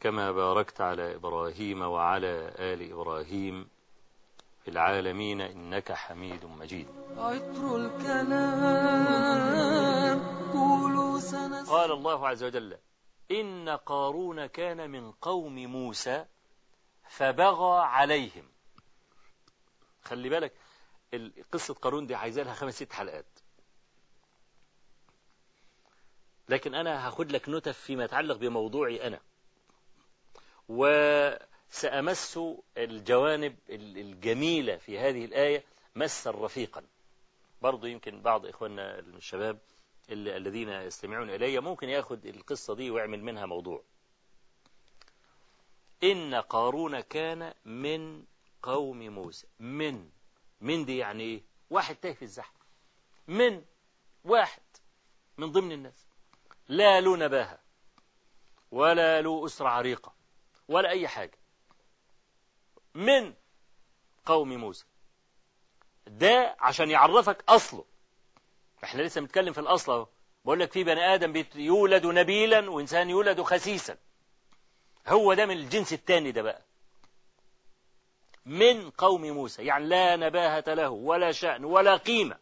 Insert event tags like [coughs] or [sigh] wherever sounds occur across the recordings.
كما باركت على إبراهيم وعلى آل إبراهيم في العالمين إنك حميد مجيد. عطر الكلام قولوا سنس قال الله عز وجل إن قارون كان من قوم موسى فبغى عليهم. خلي بالك ال- قصة قارون دي عايزة لها خمس ست حلقات. لكن أنا هاخد لك نتف فيما يتعلق بموضوعي أنا. وسأمس الجوانب ال- الجميلة في هذه الآية مسا رفيقا. برضو يمكن بعض إخواننا الشباب الذين يستمعون إلي ممكن ياخد القصة دي ويعمل منها موضوع. إن قارون كان من قوم موسى. من. من دي يعني إيه؟ واحد تاه في الزحمة. من. واحد. من ضمن الناس. لا له نباهة ولا له أسرة عريقة. ولا أي حاجة. من قوم موسى. ده عشان يعرفك أصله. إحنا لسه بنتكلم في الأصل أهو. بقول لك في بني آدم يولد نبيلا وإنسان يولد خسيسا. هو ده من الجنس الثاني ده بقى. من قوم موسى. يعني لا نباهة له ولا شأن ولا قيمة.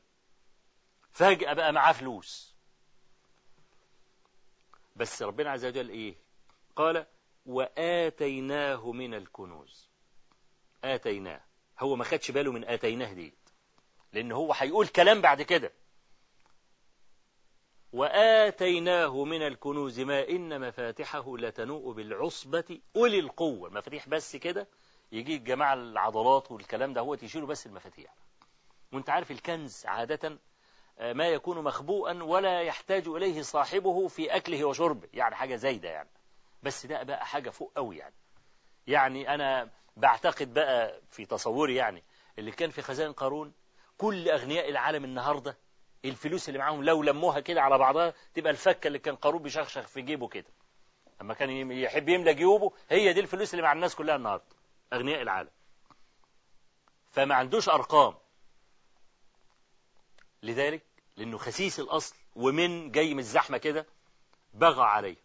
فجأة بقى معاه فلوس. بس ربنا عز وجل إيه؟ قال وآتيناه من الكنوز. آتيناه. هو ما خدش باله من آتيناه دي لأن هو هيقول كلام بعد كده. وآتيناه من الكنوز ما إن مفاتحه لتنوء بالعصبة أولي القوة. مفاتيح بس كده يجي الجماعة العضلات والكلام ده هو يشيلوا بس المفاتيح. وأنت عارف الكنز عادة آه، ما يكون مخبوءا ولا يحتاج إليه صاحبه في أكله وشربه. يعني حاجة زايدة يعني. بس ده بقى حاجة فوق قوي يعني. يعني أنا بعتقد بقى في تصوري يعني اللي كان في خزائن قارون كل أغنياء العالم النهاردة الفلوس اللي معاهم لو لموها كده على بعضها تبقى الفكة اللي كان قارون بيشخشخ في جيبه كده. أما كان يحب يملى جيوبه هي دي الفلوس اللي مع الناس كلها النهاردة أغنياء العالم. فما عندوش أرقام. لذلك لأنه خسيس الأصل ومن جاي من الزحمة كده بغى عليه.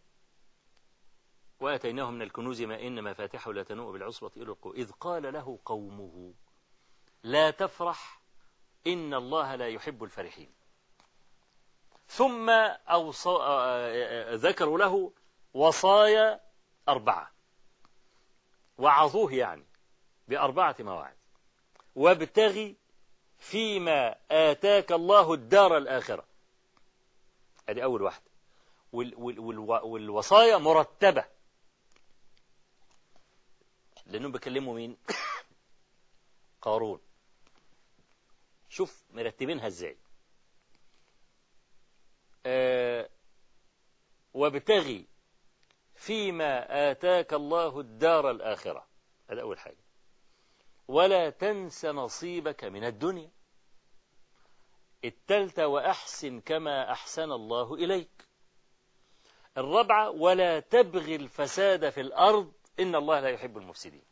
وآتيناه من الكنوز ما إن مفاتحه لا تنوء بالعصبة إلى القوة. إذ قال له قومه لا تفرح إن الله لا يحب الفرحين. ثم أوصى آه، آه، ذكروا له وصايا أربعة. وعظوه يعني بأربعة مواعظ. وابتغي فيما آتاك الله الدار الآخرة. ادي أول واحدة. وال وال وال والوصايا مرتبة. لأنهم بيكلموا مين؟ [coughs] قارون. شوف مرتبينها إزاي. آه وابتغي فيما آتاك الله الدار الآخرة. هذا أول حاجة. ولا تنس نصيبك من الدنيا. التالتة وأحسن كما أحسن الله إليك. الرابعة ولا تبغي الفساد في الأرض. إن الله لا يحب المفسدين.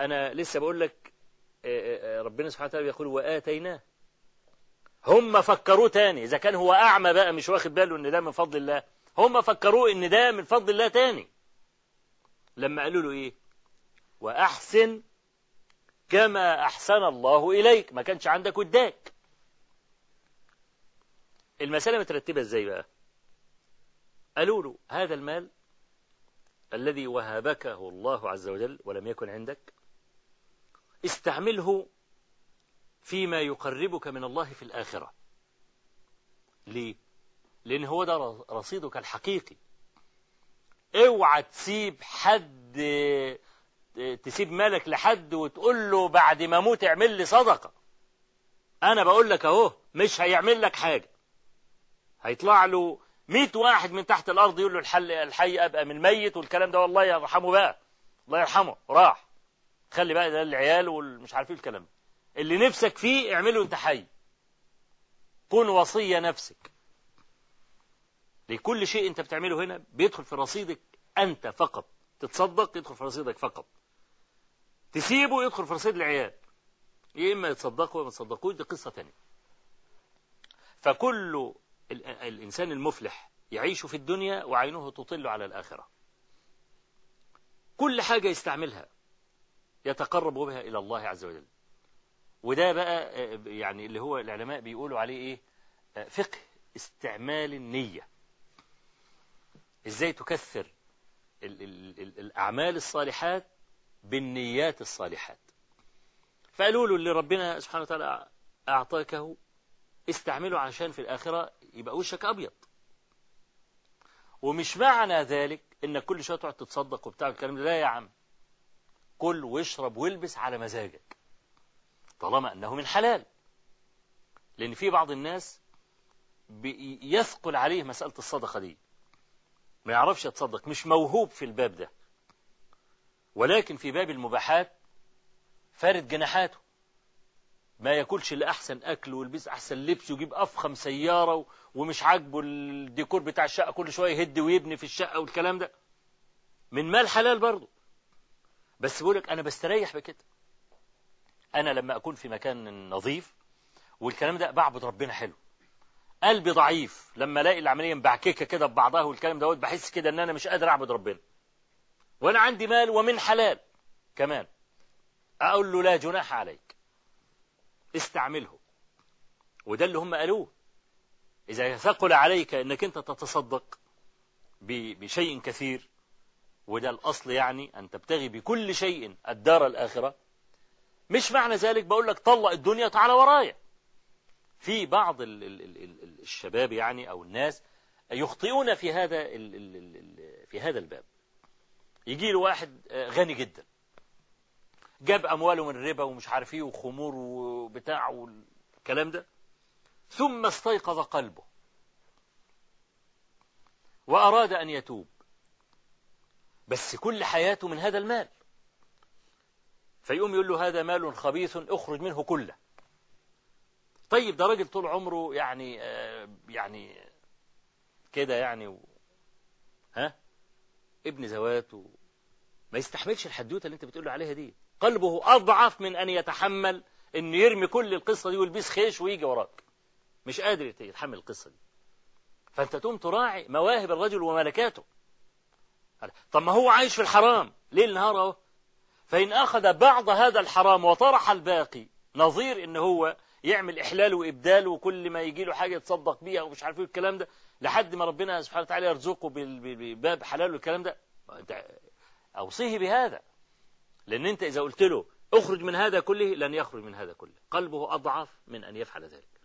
أنا لسه بقول لك آه، آه، ربنا سبحانه وتعالى يقول وآتيناه. هم فكروه تاني. إذا كان هو أعمى بقى مش واخد باله إن ده من فضل الله. هم فكروه إن ده من فضل الله تاني. لما قالوا له إيه؟ وأحسن كما أحسن الله إليك. ما كانش عندك وداك. المسألة مترتبة إزاي بقى؟ قالوا له هذا المال الذي وهبكه الله عز وجل ولم يكن عندك استعمله فيما يقربك من الله في الآخرة. ليه؟ لأن هو ده رصيدك الحقيقي. اوعى تسيب حد تسيب مالك لحد وتقول له بعد ما أموت اعمل لي صدقة. أنا بقول لك أهو مش هيعمل لك حاجة. هيطلع له مئة واحد من تحت الأرض يقول له الحل الحي أبقى من الميت والكلام ده. والله يرحمه بقى. الله يرحمه. راح. خلي بقى ده العيال والمش عارفين الكلام. اللي نفسك فيه اعمله أنت حي. كن وصية نفسك. لكل شيء أنت بتعمله هنا بيدخل في رصيدك أنت فقط. تتصدق يدخل في رصيدك فقط. تسيبه يدخل في رصيد العيال. يا إما يتصدقوا وما يتصدقوش. دي قصة ثانية فكل الإنسان المفلح يعيش في الدنيا وعينه تطل على الآخرة. كل حاجة يستعملها يتقرب بها إلى الله عز وجل. وده بقى يعني اللي هو العلماء بيقولوا عليه إيه؟ فقه استعمال النية. إزاي تكثر ال ال ال الأعمال الصالحات بالنيات الصالحات. فقالوا له اللي ربنا سبحانه وتعالى أعطاكه استعمله عشان في الآخرة يبقى وشك أبيض. ومش معنى ذلك إنك كل شوية تقعد تتصدق وبتاع الكلام ده. لا يا عم. كل واشرب والبس على مزاجك. طالما أنه من حلال. لأن في بعض الناس يثقل عليه مسألة الصدقة دي. ما يعرفش يتصدق. مش موهوب في الباب ده. ولكن في باب المباحات فارد جناحاته. ما ياكلش الا احسن أكل ويلبس أحسن لبس ويجيب أفخم سيارة ومش عاجبه الديكور بتاع الشقة كل شوية يهد ويبني في الشقة والكلام ده. من مال حلال برضه. بس بيقول لك أنا بستريح بكده. أنا لما أكون في مكان نظيف والكلام ده بعبد ربنا حلو. قلبي ضعيف. لما ألاقي العملية مبعككة كده ببعضها والكلام دوت بحس كده إن أنا مش قادر أعبد ربنا. وأنا عندي مال ومن حلال كمان. أقول له لا جناح عليك. استعمله. وده اللي هم قالوه. إذا ثقل عليك إنك أنت تتصدق بشيء كثير وده الأصل يعني أن تبتغي بكل شيء الدار الآخرة مش معنى ذلك بقول لك طلق الدنيا تعالى ورايا. في بعض ال ال ال الشباب يعني أو الناس يخطئون في هذا في هذا الباب. يجي له واحد غني جدا. جاب أمواله من الربا ومش عارف إيه وخمور وبتاع والكلام ده. ثم استيقظ قلبه. وأراد أن يتوب. بس كل حياته من هذا المال. فيقوم يقول له هذا مال خبيث اخرج منه كله. طيب ده راجل طول عمره يعني آه يعني كده يعني و... ها؟ ابن زوات و... ما يستحملش الحدوتة اللي انت بتقول له عليها دي. قلبه أضعف من أن يتحمل إنه يرمي كل القصة دي ويلبس خيش ويجي وراك. مش قادر يتحمل القصة دي. فأنت تقوم تراعي مواهب الرجل وملكاته. طب ما هو عايش في الحرام. ليل نهار أهو. فإن أخذ بعض هذا الحرام وطرح الباقي نظير إن هو يعمل إحلال وإبدال وكل ما يجي له حاجة يتصدق بيها ومش عارف إيه الكلام ده لحد ما ربنا سبحانه وتعالى يرزقه بباب حلال والكلام ده. اوصيه بهذا. لأن أنت إذا قلت له اخرج من هذا كله لن يخرج من هذا كله. قلبه أضعف من أن يفعل ذلك.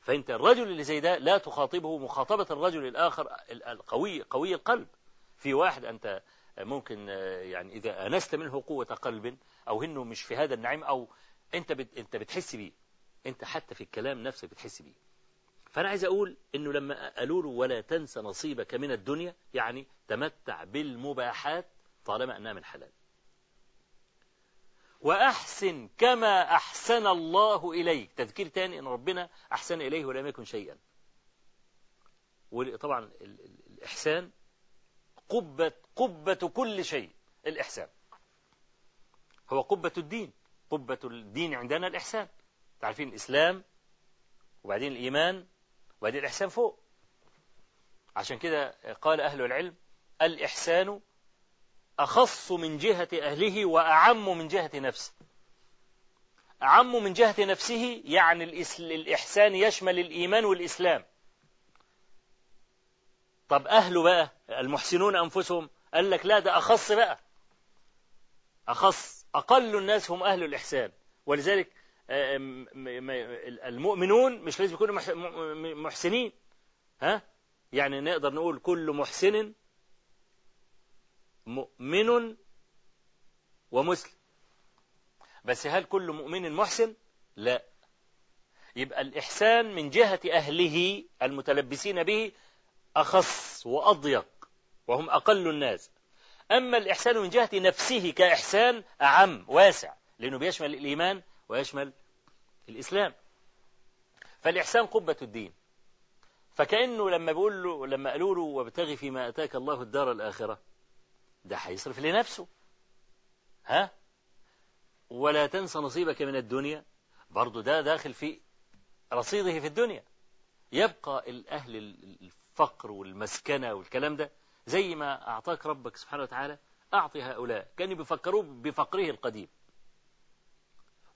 فأنت الرجل اللي زي ده لا تخاطبه مخاطبة الرجل الآخر القوي قوي القلب. في واحد أنت ممكن يعني إذا أنست منه قوة قلب أو إنه مش في هذا النعيم أو أنت بت أنت بتحس بيه. أنت حتى في الكلام نفسك بتحس بيه. فأنا عايز أقول إنه لما قالوا له ولا تنس نصيبك من الدنيا يعني تمتع بالمباحات طالما أنها من حلال. وأحسن كما أحسن الله إليك. تذكير تاني إن ربنا أحسن إليه ولم يكن شيئا. وطبعا الإحسان قبة قبة كل شيء الإحسان. هو قبة الدين قبة الدين عندنا الإحسان. تعرفين الإسلام وبعدين الإيمان وبعدين الإحسان فوق. عشان كده قال أهل العلم الإحسان أخص من جهة أهله وأعم من جهة نفسه. أعم من جهة نفسه يعني الإحسان يشمل الإيمان والإسلام. طب أهله بقى المحسنون أنفسهم قال لك لا ده أخص بقى. أخص أقل الناس هم أهل الإحسان. ولذلك آه، المؤمنون مش لازم يكونوا محسنين. ها؟ يعني نقدر نقول كل محسن مؤمن ومسلم. بس هل كل مؤمن محسن؟ لا. يبقى الإحسان من جهة أهله المتلبسين به أخص وأضيق وهم أقل الناس. أما الإحسان من جهة نفسه كإحسان أعم واسع لأنه بيشمل الإيمان ويشمل الإسلام. فالإحسان قبة الدين. فكأنه لما بيقول له لما قالوا له وابتغي فيما أتاك الله الدار الآخرة. ده هيصرف لنفسه. ها؟ ولا تنسى نصيبك من الدنيا. برضو ده داخل في رصيده في الدنيا. يبقى الأهل الفقر والمسكنة والكلام ده زي ما أعطاك ربك سبحانه وتعالى أعطي هؤلاء. كانوا بيفكروا بفقره القديم.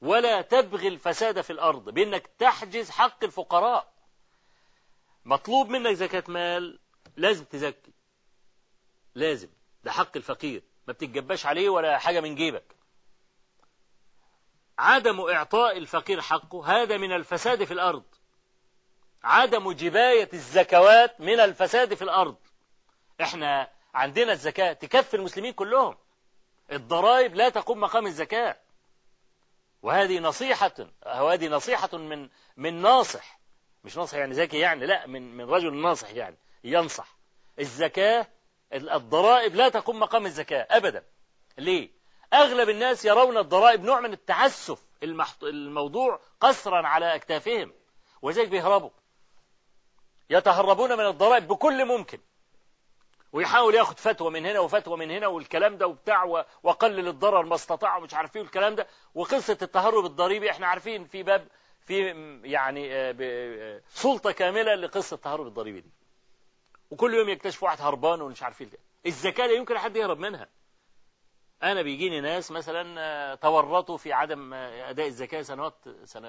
ولا تبغي الفساد في الأرض بأنك تحجز حق الفقراء. مطلوب منك زكاة مال لازم تزكي. لازم. ده حق الفقير. ما بتتجباش عليه ولا حاجة من جيبك. عدم إعطاء الفقير حقه هذا من الفساد في الأرض. عدم جباية الزكوات من الفساد في الأرض. إحنا عندنا الزكاة تكفي المسلمين كلهم. الضرائب لا تقوم مقام الزكاة. وهذه نصيحة وهذه نصيحة من من ناصح. مش ناصح يعني ذكي يعني لا من من رجل ناصح يعني ينصح. الزكاة الضرائب لا تقوم مقام الزكاة أبدا. ليه؟ أغلب الناس يرون الضرائب نوع من التعسف المحط... الموضوع قصرا على أكتافهم وذلك بيهربوا. يتهربون من الضرائب بكل ممكن ويحاول ياخد فتوى من هنا وفتوى من هنا والكلام ده وبتاع وقلل الضرر ما استطاع ومش عارف إيه والكلام ده. وقصة التهرب الضريبي إحنا عارفين في باب في يعني آه، آه، سلطة كاملة لقصة التهرب الضريبي دي. وكل يوم يكتشف واحد هربان ومش عارف إيه. الزكاه لا يمكن حد يهرب منها. أنا بيجيني ناس مثلا آه، تورطوا في عدم آه، أداء الزكاه سنوات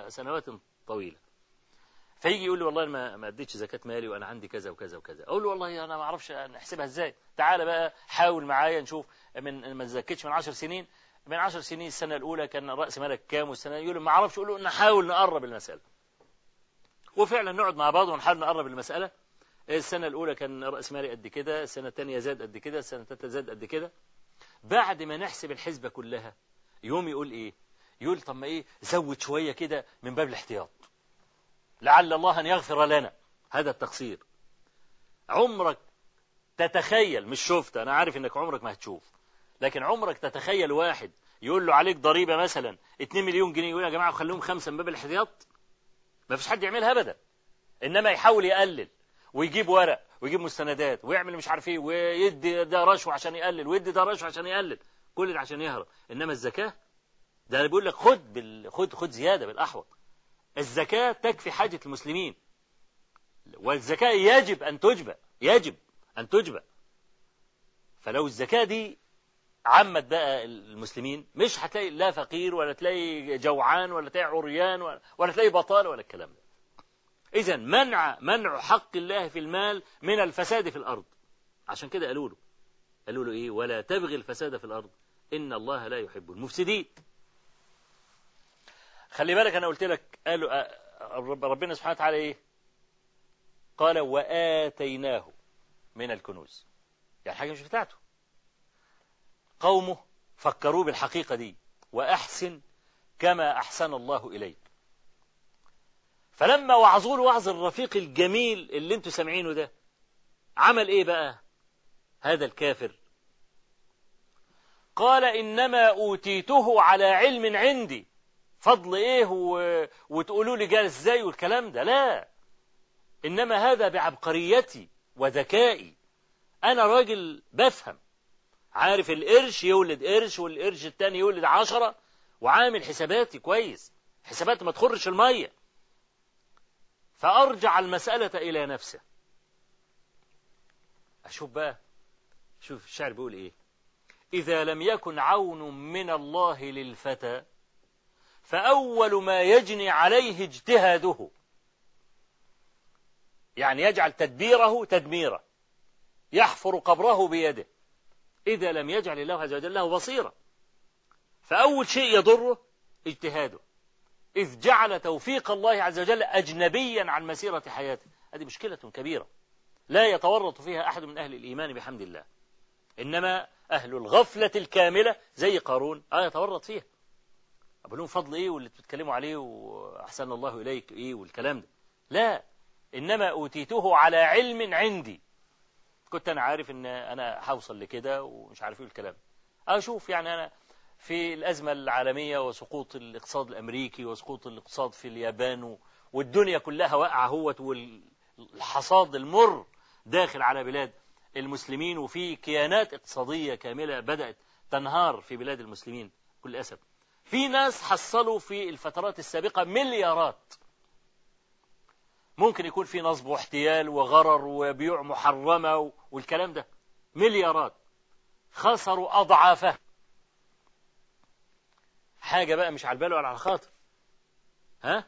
سنوات طويلة. فيجي يقول لي والله أنا ما ما أديتش زكاه مالي وأنا عندي كذا وكذا وكذا. أقول له والله أنا ما أعرفش نحسبها إزاي. تعالى بقى حاول معايا نشوف من ما زكيتش من 10 سنين. من 10 سنين السنة الأولى كان رأس مالك كام والسنة يقول لي ما أعرفش. أقول له نحاول نقرب المسألة. وفعلا نقعد مع بعض ونحاول نقرب المسألة. السنة الأولى كان رأس مالي قد كده السنة الثانية زاد قد كده السنة الثالثه زاد قد كده. بعد ما نحسب الحسبة كلها يوم يقول إيه؟ يقول طب ما إيه؟ زود شوية كده من باب الاحتياط. لعل الله أن يغفر لنا. هذا التقصير. عمرك تتخيل مش شفت أنا عارف أنك عمرك ما هتشوف لكن عمرك تتخيل واحد يقول له عليك ضريبة مثلا 2 مليون جنيه يقول يا جماعة خليهم خمسة من باب الاحتياط؟ ما فيش حد يعملها أبدا. إنما يحاول يقلل. ويجيب ورق ويجيب مستندات ويعمل مش عارف إيه ويدي ده رشوة عشان يقلل ويدي ده رشوة عشان يقلل. كل ده عشان يهرب. إنما الزكاة ده بيقول لك خد بال... خد خد زيادة بالأحوط. الزكاة تكفي حاجة المسلمين. والزكاة يجب أن تجبى يجب أن تجبى. فلو الزكاة دي عمت بقى المسلمين مش هتلاقي لا فقير ولا تلاقي جوعان ولا تلاقي عريان ولا, ولا تلاقي بطالة ولا الكلام ده. إذا منع منع حق الله في المال من الفساد في الأرض. عشان كده قالوا له قالوا له إيه؟ ولا تبغي الفساد في الأرض إن الله لا يحب المفسدين. خلي بالك أنا قلت لك قالوا آه، رب- ربنا سبحانه وتعالى إيه؟ قال وآتيناه من الكنوز. يعني حاجة مش بتاعته. قومه فكروا بالحقيقة دي وأحسن كما أحسن الله إليك. فلما وعظوا له وعظ الرفيق الجميل اللي أنتوا سامعينه ده عمل إيه بقى؟ هذا الكافر. قال إنما أوتيته على علم عندي. فضل إيه و... وتقولوا لي جال إزاي والكلام ده؟ لا. إنما هذا بعبقريتي وذكائي. أنا راجل بفهم. عارف القرش يولد قرش والقرش التاني يولد عشرة وعامل حساباتي كويس. حساباتي ما تخرش المية. فأرجع المسألة إلى نفسه. أشوف بقى شوف الشعر بيقول إيه؟ إذا لم يكن عون من الله للفتى فأول ما يجني عليه اجتهاده. يعني يجعل تدبيره تدميرا يحفر قبره بيده. إذا لم يجعل الله عز وجل له بصيرة فأول شيء يضره اجتهاده. إذ جعل توفيق الله عز وجل أجنبيا عن مسيرة حياته. هذه مشكلة كبيرة. لا يتورط فيها أحد من أهل الإيمان بحمد الله. إنما أهل الغفلة الكاملة زي قارون. آه يتورط فيها. أقول لهم فضل إيه واللي بتتكلموا عليه وأحسن الله إليك إيه والكلام ده. لا إنما أوتيته على علم عندي. كنت أنا عارف إن أنا هوصل لكده ومش عارف إيه الكلام أشوف يعني أنا في الأزمة العالمية وسقوط الاقتصاد الأمريكي وسقوط الاقتصاد في اليابان والدنيا كلها واقعة هوت والحصاد المر داخل على بلاد المسلمين وفي كيانات اقتصادية كاملة بدأت تنهار في بلاد المسلمين كل أسف. في ناس حصلوا في الفترات السابقة مليارات. ممكن يكون في نصب واحتيال وغرر وبيوع محرمة والكلام ده. مليارات. خسروا أضعافه. حاجة بقى مش على البال ولا على الخاطر. ها؟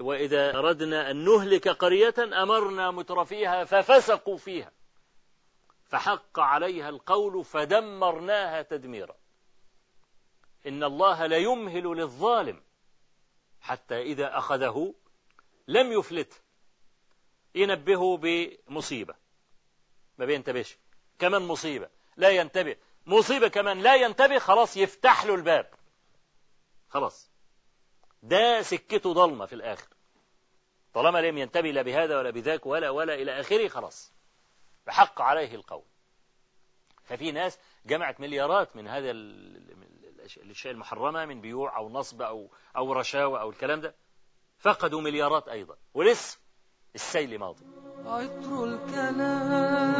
وإذا أردنا أن نهلك قرية أمرنا مترفيها ففسقوا فيها. فحق عليها القول فدمرناها تدميرا. إن الله ليمهل للظالم حتى إذا أخذه لم يفلته. ينبهه بمصيبة. ما بينتبهش. كمان مصيبة؟ لا ينتبه. مصيبة كمان لا ينتبه خلاص يفتح له الباب. خلاص. ده سكته ضلمة في الآخر. طالما لم ينتبه لا بهذا ولا بذاك ولا ولا إلى آخره خلاص. بحق عليه القول. ففي ناس جمعت مليارات من هذا الأشياء المحرمة من بيوع أو نصب أو أو رشاوى أو الكلام ده. فقدوا مليارات أيضا. ولسه السيل ماضي. عطر الكلام.